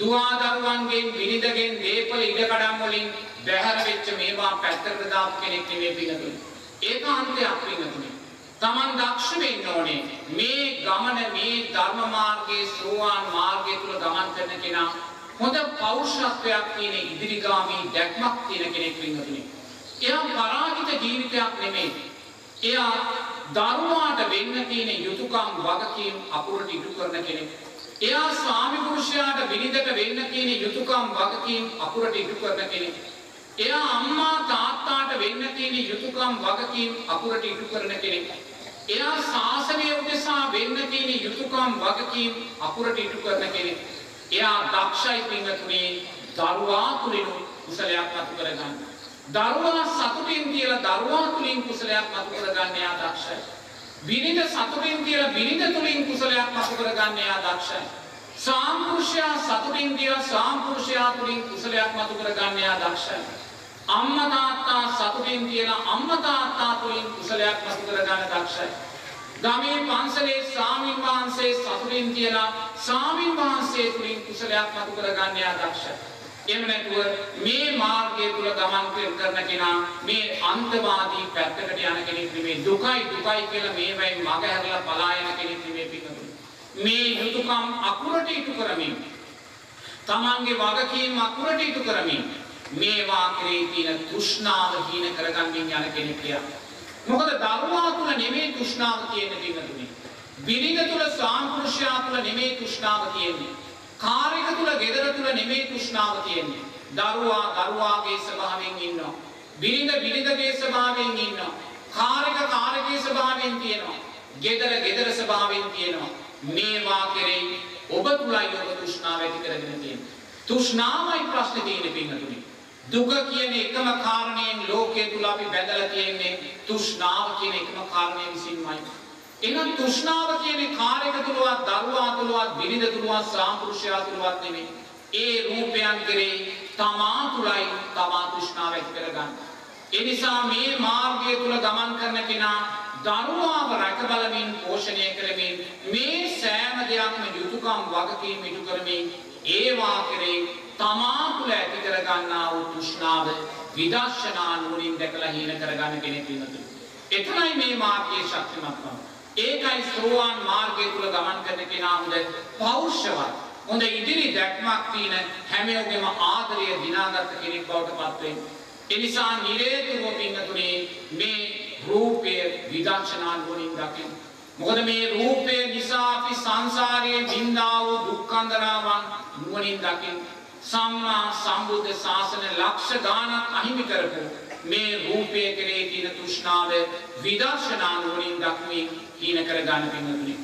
දුවා දරුවන්ගෙන් බිරිඳගෙන් දීපල ඉඩකඩම් වලින් බැහැර වෙච්ච මේවා පැත්තකට දාපු කෙනෙක් නෙමෙයි පින්නතුනි. ඒකාන්තයක් පින්නතුනි. Taman දක්ෂ වෙන්න ඕනේ. මේ ගමන මේ ධර්ම මාර්ගයේ සෝවාන් මාර්ගය තුල ගමන් කරන කෙනා හොඳ පෞරුෂත්වයක් තියෙන ඉදිරිගාමී දැක්මක් තියෙන කෙනෙක් පින්නතුනි. එයා පරාජිත ජීවිතයක් නෙමෙයි. එයා දරුවාට වෙන්න තියෙන යුතුයකම් වගකීම් අපුරට ඉටු කරන කෙනෙක්. එයා ස්වාමි පුරුෂයාට බිරිඳට වෙන්න තියෙන යුතුයකම් වගකීම් අපුරට ඉටු කරන කෙනෙක්. එයා අම්මා තාත්තාට වෙන්න තියෙන යුතුයකම් වගකීම් අපුරට ඉටු කරන කෙනෙක්. එයා ශාසනය උදෙසා වෙන්න තියෙන යුතුයකම් වගකීම් අපුරට ඉටු කරන කෙනෙක්. එයා දක්ෂයි පින්වතුනි දරුවා තුලින් කුසලයක් අතු කරගන්න. දරුවා සතුටින් කියලා දරුවා තුලින් කුසලයක් අතු කරගන්න එයා දක්ෂයි. බිරිඳ සතුටින් කියලා බිරිඳ තුලින් කුසලයක් අතු කරගන්න එයා දක්ෂයි. සාම්පුරුෂයා සතුටින් කියලා සාම්පුරුෂයා තුලින් කුසලයක් අතු කරගන්න එයා දක්ෂයි. අම්මා තාත්තා සතුටින් කියලා අම්මා තාත්තා තුලින් කුසලයක් අතු කරගන්න දක්ෂයි. ගමේ පන්සලේ ස්වාමින් වහන්සේ සතුටින් කියලා ස්වාමින් වහන්සේ තුලින් කුසලයක් අතු කරගන්න එයා දක්ෂයි. එහෙම නැතුව මේ මාර්ගය තුල ගමන් කරන කෙනා මේ අන්තවාදී පැත්තකට යන කෙනෙක් නෙමෙයි දුකයි දුකයි කියලා මේවෙන් මග හැරලා පලා යන කෙනෙක් නෙමෙයි පිටුතුනි. මේ යුතුයකම් අකුරට ඉටු කරමින් තමන්ගේ වගකීම් අකුරට ඉටු කරමින් මේවා කෙරේ තියෙන තෘෂ්ණාව හීන කරගන්මින් යන කෙනෙක් කියලා. මොකද දරුවා තුල නෙමෙයි තෘෂ්ණාව තියෙන්නේ පිටුතුනි. බිරිඳ තුල සාම්පෘෂ්‍යා තුල නෙමෙයි තෘෂ්ණාව තියෙන්නේ. කාර්යක තුල ගෙදර තුල නෙමෙයි තෘෂ්ණාව තියෙන්නේ. දරුවා දරුවාගේ ස්වභාවයෙන් ඉන්නවා. බිරිඳ බිරිඳගේ ස්වභාවයෙන් ඉන්නවා. කාර්යක කාර්යකේ ස්වභාවයෙන් තියෙනවා. ගෙදර ගෙදර ස්වභාවයෙන් තියෙනවා. මේවා කෙරෙහි ඔබ තුලයි ඔබ තෘෂ්ණාව ඇති කරගෙන තියෙන්නේ. තෘෂ්ණාවයි ප්‍රශ්නේ තියෙන්නේ පින්නතුනි. දුක කියන එකම කාරණයෙන් ලෝකයේ තුල අපි බැඳලා තියෙන්නේ තෘෂ්ණාව කියන එකම කාරණය විසින්මයි. එහෙනම් තෘෂ්ණාව කියන්නේ කාර්යක තුලවත් දරුවා තුලවත් බිරිඳ තුලවත් සාම්පෘෂයා තුලවත් නෙමෙයි. ඒ රූපයන් කෙරෙහි තමා තුලයි තමා තෘෂ්ණාව ඇති කරගන්න. ඒ නිසා මේ මාර්ගය තුල ගමන් කරන කෙනා දරුවාව රැක බලමින් පෝෂණය කරමින් මේ සෑම දෙයක්ම යුතුයකම් වගකීම් ඉටු කරමින් ඒවා කෙරෙහි තමා තුල ඇති කරගන්නා වූ තෘෂ්ණාව විදර්ශනා නුවණින් දැකලා හීන කරගන්න කෙනෙක් වෙනවා. එතනයි මේ මාර්ගයේ ශක්තිමත් බව. ඒකයි සෝවාන් මාර්ගය තුල ගමන් කරන කෙනා හොඳ පෞරුෂවත් හොඳ ඉදිරි දැක්මක් තියෙන හැමෝගෙම ආදරය දිනාගත් කෙනෙක් බවට පත් වෙන්නේ. ඒ නිසා නිරේතුරුව පින්නතුනේ මේ රූපය විදර්ශනා නුවණින් දකින්න. මොකද මේ රූපය නිසා අපි සංසාරයේ විඳා වූ දුක්ඛන්දරාවන් නුවණින් දකින්න. සම්මා සම්බුද්ධ ශාසන ලක්ෂ ගානක් අහිමි කරපු මේ රූපය කෙරේ තියෙන තෘෂ්ණාව විදර්ශනා නුවණින් දක්මින් හීන කර ගන්න පින්වතුනි